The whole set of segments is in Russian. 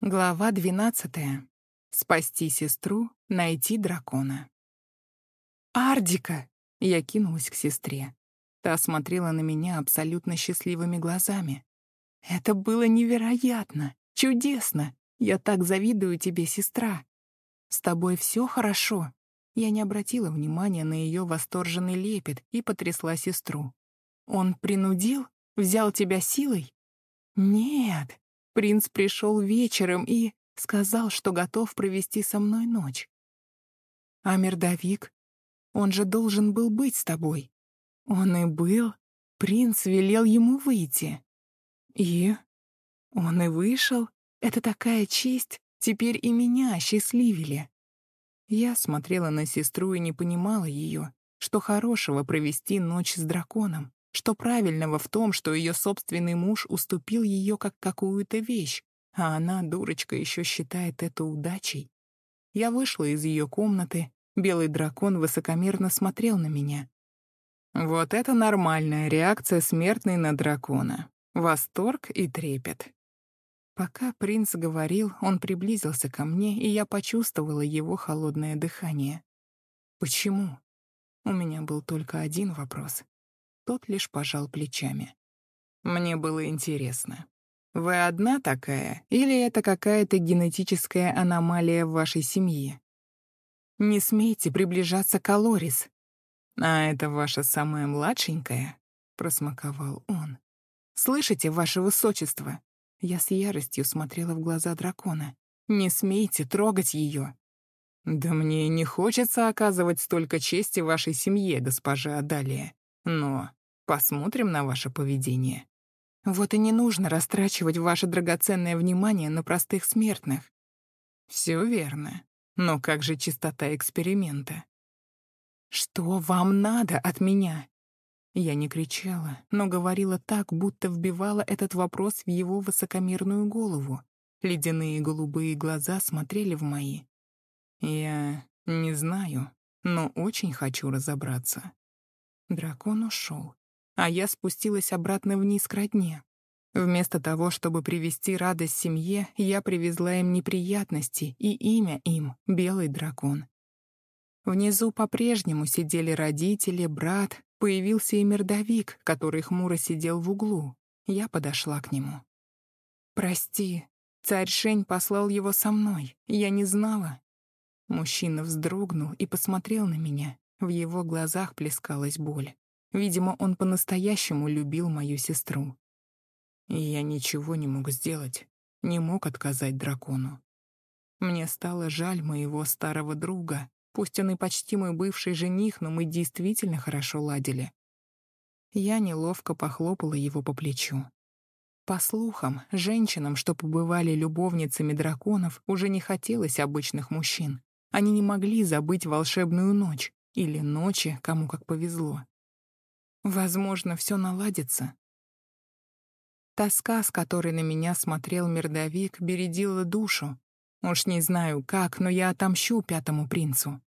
Глава двенадцатая. Спасти сестру, найти дракона. «Ардика!» — я кинулась к сестре. Та смотрела на меня абсолютно счастливыми глазами. «Это было невероятно! Чудесно! Я так завидую тебе, сестра! С тобой все хорошо!» Я не обратила внимания на ее восторженный лепет и потрясла сестру. «Он принудил? Взял тебя силой?» «Нет, Принц пришел вечером и сказал, что готов провести со мной ночь. А Мердовик, он же должен был быть с тобой. Он и был. Принц велел ему выйти. И он и вышел. Это такая честь. Теперь и меня счастливили. Я смотрела на сестру и не понимала ее, что хорошего провести ночь с драконом. Что правильного в том, что ее собственный муж уступил ее как какую-то вещь, а она, дурочка, еще считает это удачей? Я вышла из ее комнаты, белый дракон высокомерно смотрел на меня. Вот это нормальная реакция смертной на дракона. Восторг и трепет. Пока принц говорил, он приблизился ко мне, и я почувствовала его холодное дыхание. Почему? У меня был только один вопрос. Тот лишь пожал плечами. Мне было интересно. Вы одна такая, или это какая-то генетическая аномалия в вашей семье? Не смейте приближаться к Алорис. А это ваша самая младшенькая? Просмаковал он. Слышите, ваше высочество? Я с яростью смотрела в глаза дракона. Не смейте трогать ее. Да мне не хочется оказывать столько чести вашей семье, госпожа Адалия. Но Посмотрим на ваше поведение. Вот и не нужно растрачивать ваше драгоценное внимание на простых смертных. Все верно. Но как же чистота эксперимента? Что вам надо от меня? Я не кричала, но говорила так, будто вбивала этот вопрос в его высокомерную голову. Ледяные голубые глаза смотрели в мои. Я не знаю, но очень хочу разобраться. Дракон ушел а я спустилась обратно вниз к родне. Вместо того, чтобы привести радость семье, я привезла им неприятности и имя им — Белый дракон. Внизу по-прежнему сидели родители, брат, появился и мердовик, который хмуро сидел в углу. Я подошла к нему. «Прости, царь Шень послал его со мной, я не знала». Мужчина вздрогнул и посмотрел на меня. В его глазах плескалась боль. Видимо, он по-настоящему любил мою сестру. И я ничего не мог сделать, не мог отказать дракону. Мне стало жаль моего старого друга, пусть он и почти мой бывший жених, но мы действительно хорошо ладили. Я неловко похлопала его по плечу. По слухам, женщинам, что побывали любовницами драконов, уже не хотелось обычных мужчин. Они не могли забыть волшебную ночь или ночи, кому как повезло. Возможно, все наладится. Тоска, с которой на меня смотрел мердовик, бередила душу. Уж не знаю как, но я отомщу пятому принцу.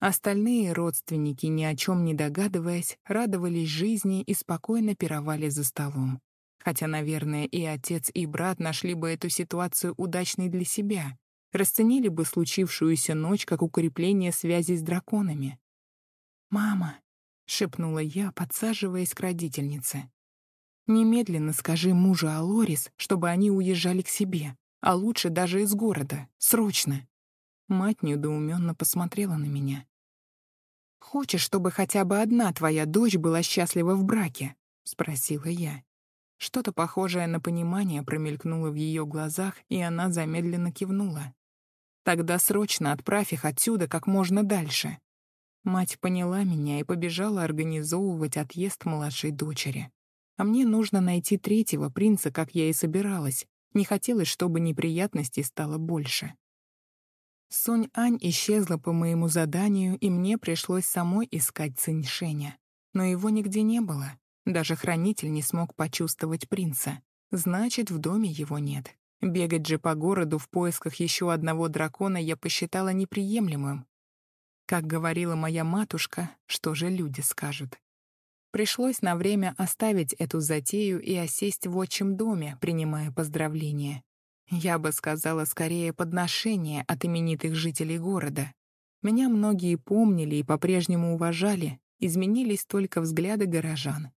Остальные родственники, ни о чем не догадываясь, радовались жизни и спокойно пировали за столом. Хотя, наверное, и отец, и брат нашли бы эту ситуацию удачной для себя, расценили бы случившуюся ночь как укрепление связи с драконами. «Мама, — шепнула я, подсаживаясь к родительнице. «Немедленно скажи мужу Алорис, чтобы они уезжали к себе, а лучше даже из города, срочно». Мать недоуменно посмотрела на меня. «Хочешь, чтобы хотя бы одна твоя дочь была счастлива в браке?» — спросила я. Что-то похожее на понимание промелькнуло в ее глазах, и она замедленно кивнула. «Тогда срочно отправь их отсюда как можно дальше. Мать поняла меня и побежала организовывать отъезд младшей дочери. А мне нужно найти третьего принца, как я и собиралась. Не хотелось, чтобы неприятностей стало больше. Сонь-Ань исчезла по моему заданию, и мне пришлось самой искать Циньшеня. Но его нигде не было. Даже хранитель не смог почувствовать принца. Значит, в доме его нет. Бегать же по городу в поисках еще одного дракона я посчитала неприемлемым. Как говорила моя матушка, что же люди скажут. Пришлось на время оставить эту затею и осесть в отчим доме, принимая поздравления. Я бы сказала, скорее подношение от именитых жителей города. Меня многие помнили и по-прежнему уважали, изменились только взгляды горожан.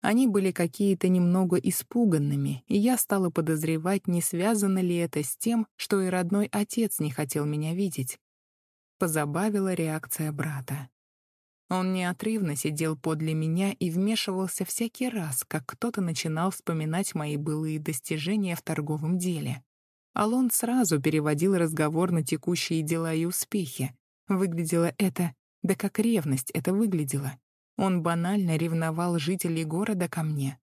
Они были какие-то немного испуганными, и я стала подозревать, не связано ли это с тем, что и родной отец не хотел меня видеть. Позабавила реакция брата. Он неотрывно сидел подле меня и вмешивался всякий раз, как кто-то начинал вспоминать мои былые достижения в торговом деле. Алон сразу переводил разговор на текущие дела и успехи. Выглядело это, да как ревность это выглядело. Он банально ревновал жителей города ко мне.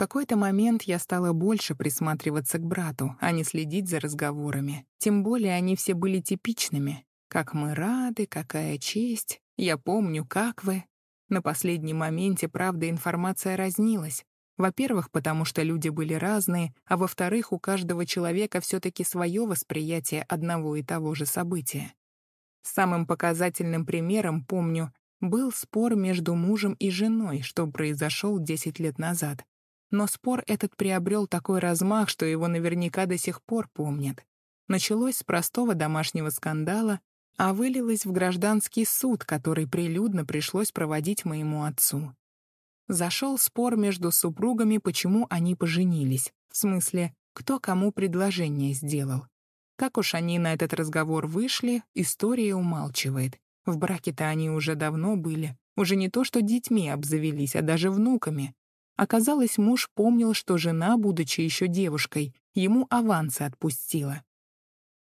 Какой-то момент я стала больше присматриваться к брату, а не следить за разговорами. Тем более они все были типичными. Как мы рады, какая честь. Я помню, как вы. На последнем моменте, правда, информация разнилась. Во-первых, потому что люди были разные, а во-вторых, у каждого человека все-таки свое восприятие одного и того же события. Самым показательным примером, помню, был спор между мужем и женой, что произошел 10 лет назад. Но спор этот приобрел такой размах, что его наверняка до сих пор помнят. Началось с простого домашнего скандала, а вылилось в гражданский суд, который прилюдно пришлось проводить моему отцу. Зашел спор между супругами, почему они поженились. В смысле, кто кому предложение сделал. Как уж они на этот разговор вышли, история умалчивает. В браке-то они уже давно были. Уже не то, что детьми обзавелись, а даже внуками. Оказалось, муж помнил, что жена, будучи еще девушкой, ему авансы отпустила.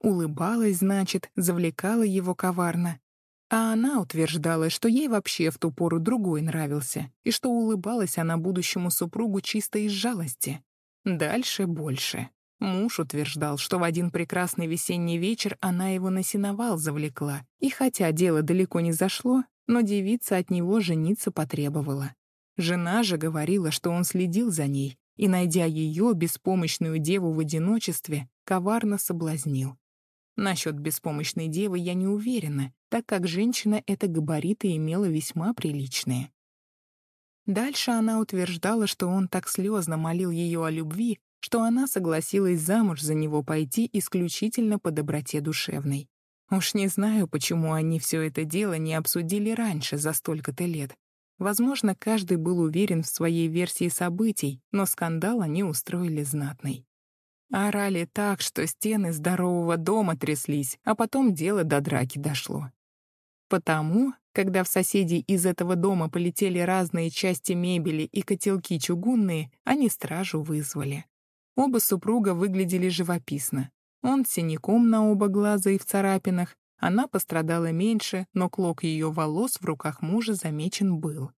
Улыбалась, значит, завлекала его коварно. А она утверждала, что ей вообще в ту пору другой нравился, и что улыбалась она будущему супругу чисто из жалости. Дальше больше. Муж утверждал, что в один прекрасный весенний вечер она его на сеновал завлекла, и хотя дело далеко не зашло, но девица от него жениться потребовала. Жена же говорила, что он следил за ней, и, найдя ее, беспомощную деву в одиночестве, коварно соблазнил. Насчет беспомощной девы я не уверена, так как женщина это габариты имела весьма приличные. Дальше она утверждала, что он так слезно молил ее о любви, что она согласилась замуж за него пойти исключительно по доброте душевной. Уж не знаю, почему они все это дело не обсудили раньше, за столько-то лет. Возможно, каждый был уверен в своей версии событий, но скандал они устроили знатный. Орали так, что стены здорового дома тряслись, а потом дело до драки дошло. Потому, когда в соседей из этого дома полетели разные части мебели и котелки чугунные, они стражу вызвали. Оба супруга выглядели живописно. Он синяком на оба глаза и в царапинах, она пострадала меньше, но клок ее волос в руках мужа замечен был.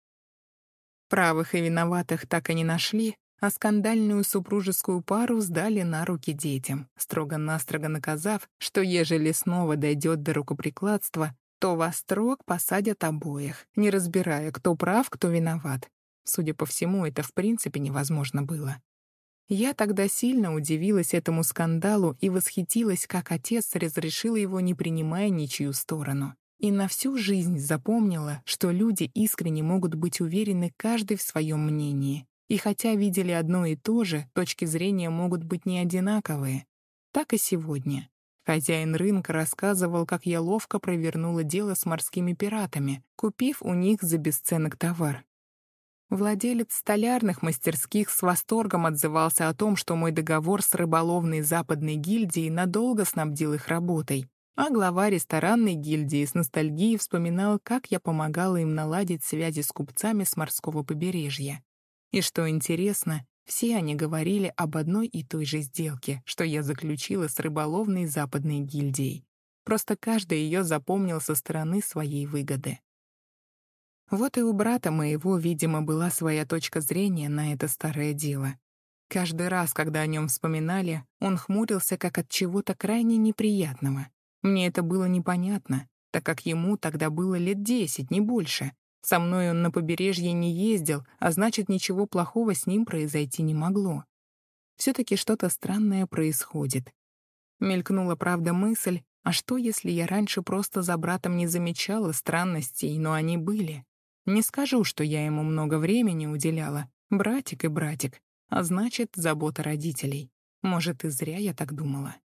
Правых и виноватых так и не нашли, а скандальную супружескую пару сдали на руки детям, строго-настрого наказав, что ежели снова дойдет до рукоприкладства, то во строк посадят обоих, не разбирая, кто прав, кто виноват. Судя по всему, это в принципе невозможно было. Я тогда сильно удивилась этому скандалу и восхитилась, как отец разрешил его, не принимая ничью сторону. И на всю жизнь запомнила, что люди искренне могут быть уверены каждый в своем мнении. И хотя видели одно и то же, точки зрения могут быть не одинаковые. Так и сегодня. Хозяин рынка рассказывал, как я ловко провернула дело с морскими пиратами, купив у них за бесценок товар. Владелец столярных мастерских с восторгом отзывался о том, что мой договор с рыболовной западной гильдией надолго снабдил их работой, а глава ресторанной гильдии с ностальгией вспоминал, как я помогала им наладить связи с купцами с морского побережья. И что интересно, все они говорили об одной и той же сделке, что я заключила с рыболовной западной гильдией. Просто каждый ее запомнил со стороны своей выгоды. Вот и у брата моего, видимо, была своя точка зрения на это старое дело. Каждый раз, когда о нем вспоминали, он хмурился как от чего-то крайне неприятного. Мне это было непонятно, так как ему тогда было лет десять, не больше. Со мной он на побережье не ездил, а значит, ничего плохого с ним произойти не могло. Все-таки что-то странное происходит. Мелькнула, правда, мысль, а что, если я раньше просто за братом не замечала странностей, но они были? Не скажу, что я ему много времени уделяла. Братик и братик. А значит, забота родителей. Может, и зря я так думала.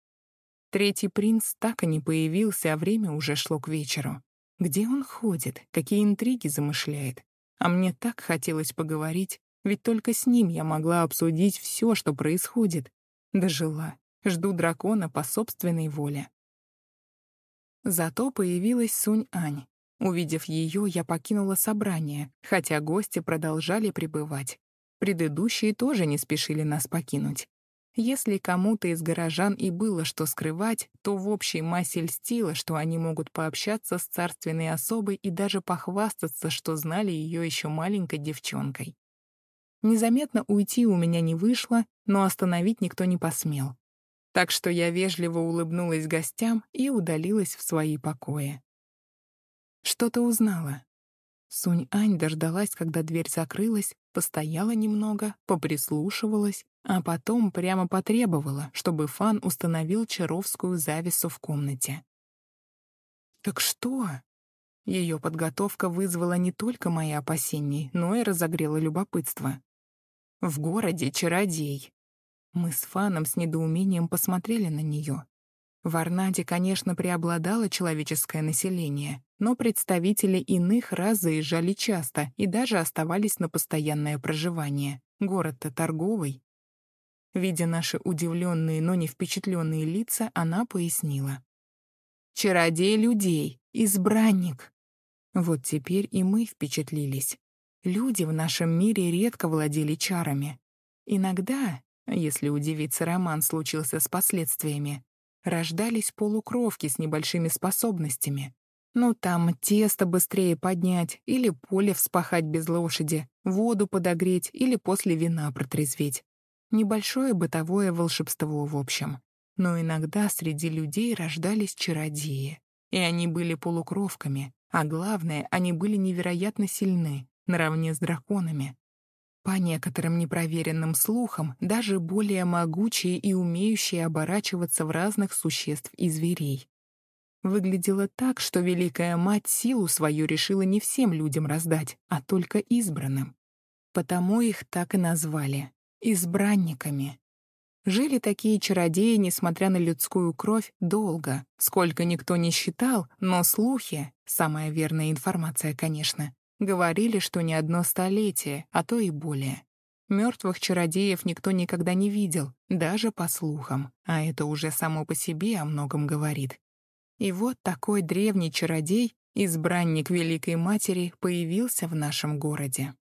Третий принц так и не появился, а время уже шло к вечеру. Где он ходит, какие интриги замышляет? А мне так хотелось поговорить, ведь только с ним я могла обсудить все, что происходит. Дожила. Жду дракона по собственной воле. Зато появилась Сунь-Ань. Увидев ее, я покинула собрание, хотя гости продолжали пребывать. Предыдущие тоже не спешили нас покинуть. Если кому-то из горожан и было что скрывать, то в общей массе льстило, что они могут пообщаться с царственной особой и даже похвастаться, что знали ее еще маленькой девчонкой. Незаметно уйти у меня не вышло, но остановить никто не посмел. Так что я вежливо улыбнулась гостям и удалилась в свои покои. Что-то узнала. Сунь-Ань дождалась, когда дверь закрылась, постояла немного, поприслушивалась, а потом прямо потребовала, чтобы Фан установил чаровскую завесу в комнате. «Так что?» Ее подготовка вызвала не только мои опасения, но и разогрела любопытство. «В городе чародей». Мы с Фаном с недоумением посмотрели на нее. В Арнаде, конечно, преобладало человеческое население, но представители иных рас заезжали часто и даже оставались на постоянное проживание. Город-то торговый, Видя наши удивленные, но не впечатленные лица, она пояснила. «Чародей людей, избранник». Вот теперь и мы впечатлились. Люди в нашем мире редко владели чарами. Иногда, если удивиться, роман случился с последствиями, рождались полукровки с небольшими способностями. Ну, там тесто быстрее поднять, или поле вспахать без лошади, воду подогреть или после вина протрезветь. Небольшое бытовое волшебство в общем. Но иногда среди людей рождались чародеи. И они были полукровками, а главное, они были невероятно сильны, наравне с драконами. По некоторым непроверенным слухам, даже более могучие и умеющие оборачиваться в разных существ и зверей. Выглядело так, что Великая Мать силу свою решила не всем людям раздать, а только избранным. Потому их так и назвали избранниками. Жили такие чародеи, несмотря на людскую кровь, долго, сколько никто не считал, но слухи, самая верная информация, конечно, говорили, что не одно столетие, а то и более. Мертвых чародеев никто никогда не видел, даже по слухам, а это уже само по себе о многом говорит. И вот такой древний чародей, избранник Великой Матери, появился в нашем городе.